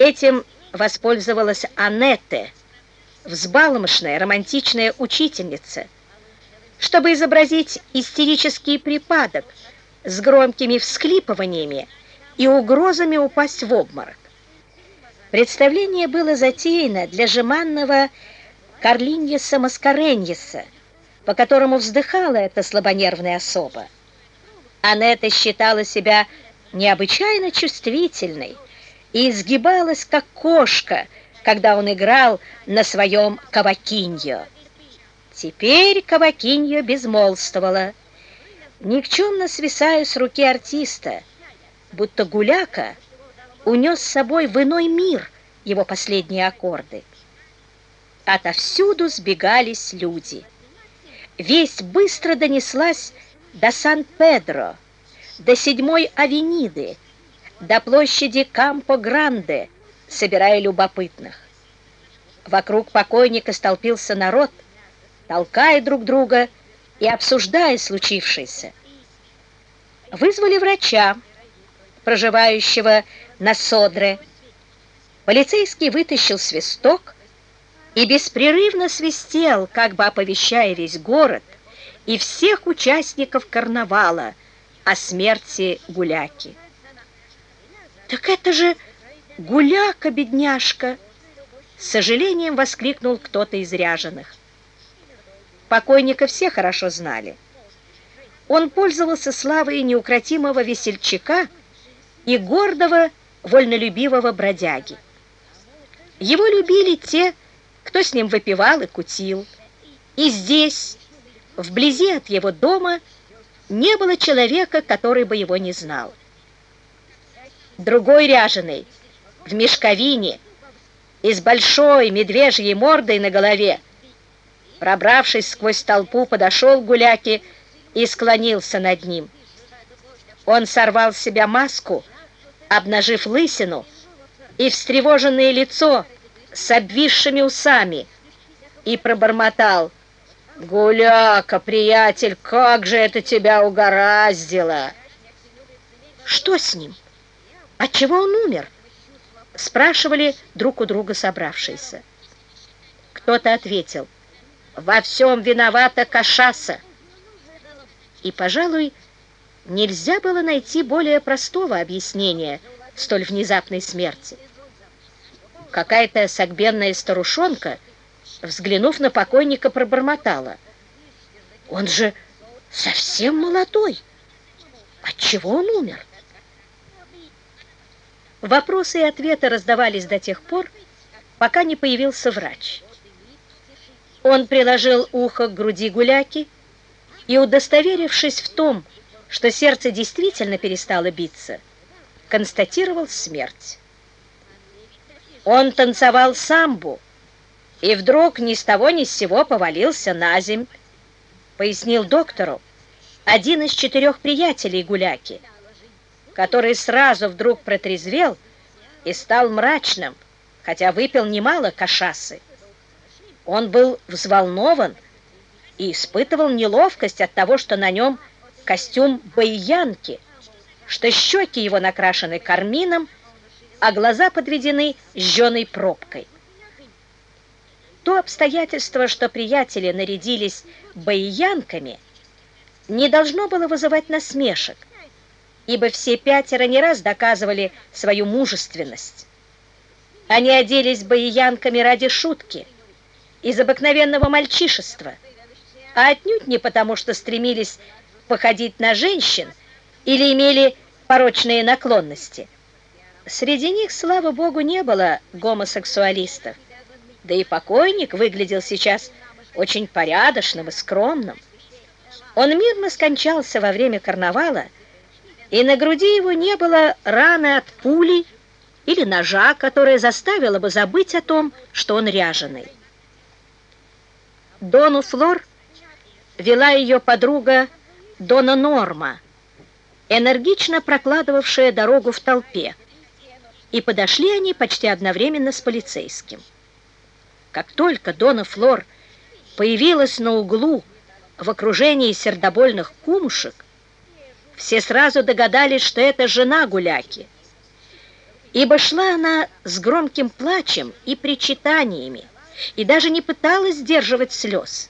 Этим воспользовалась Анетте, взбалмошная романтичная учительница, чтобы изобразить истерический припадок с громкими всхлипываниями и угрозами упасть в обморок. Представление было затеяно для жеманного Карлиньеса Маскареньеса, по которому вздыхала эта слабонервная особа. Анетта считала себя необычайно чувствительной и изгибалась, как кошка, когда он играл на своем кавакиньо. Теперь кавакиньо безмолвствовала, никчемно свисая с руки артиста, будто гуляка унес с собой в иной мир его последние аккорды. Отовсюду сбегались люди. Весть быстро донеслась до Сан-Педро, до седьмой авениды, до площади Кампо-Гранде, собирая любопытных. Вокруг покойника столпился народ, толкая друг друга и обсуждая случившееся. Вызвали врача, проживающего на Содре. Полицейский вытащил свисток и беспрерывно свистел, как бы оповещая весь город и всех участников карнавала о смерти гуляки. «Так это же гуляка, бедняжка!» С сожалением воскликнул кто-то из ряженых. Покойника все хорошо знали. Он пользовался славой неукротимого весельчака и гордого, вольнолюбивого бродяги. Его любили те, кто с ним выпивал и кутил. И здесь, вблизи от его дома, не было человека, который бы его не знал. Другой ряженый, в мешковине и с большой медвежьей мордой на голове, пробравшись сквозь толпу, подошел к гуляке и склонился над ним. Он сорвал с себя маску, обнажив лысину и встревоженное лицо с обвисшими усами, и пробормотал — «Гуляка, приятель, как же это тебя угораздило!» «Что с ним? Отчего он умер?» Спрашивали друг у друга собравшиеся. Кто-то ответил, «Во всем виновата Кашаса!» И, пожалуй, нельзя было найти более простого объяснения столь внезапной смерти. Какая-то согбенная старушонка — взглянув на покойника, пробормотала. «Он же совсем молодой! Отчего он умер?» Вопросы и ответы раздавались до тех пор, пока не появился врач. Он приложил ухо к груди гуляки и, удостоверившись в том, что сердце действительно перестало биться, констатировал смерть. Он танцевал самбу, и вдруг ни с того ни с сего повалился на земь, пояснил доктору один из четырех приятелей гуляки, который сразу вдруг протрезвел и стал мрачным, хотя выпил немало кашасы. Он был взволнован и испытывал неловкость от того, что на нем костюм баянки, что щеки его накрашены кармином, а глаза подведены жженой пробкой. То обстоятельство, что приятели нарядились боиянками, не должно было вызывать насмешек, ибо все пятеро не раз доказывали свою мужественность. Они оделись боиянками ради шутки, из обыкновенного мальчишества, а отнюдь не потому, что стремились походить на женщин или имели порочные наклонности. Среди них, слава богу, не было гомосексуалистов. Да и покойник выглядел сейчас очень порядочным и скромным. Он мирно скончался во время карнавала, и на груди его не было раны от пули или ножа, которая заставила бы забыть о том, что он ряженый. Дону Флор вела ее подруга Дона Норма, энергично прокладывавшая дорогу в толпе, и подошли они почти одновременно с полицейским. Как только Дона Флор появилась на углу в окружении сердобольных кумушек, все сразу догадались, что это жена гуляки. ибо шла она с громким плачем и причитаниями, и даже не пыталась сдерживать слез.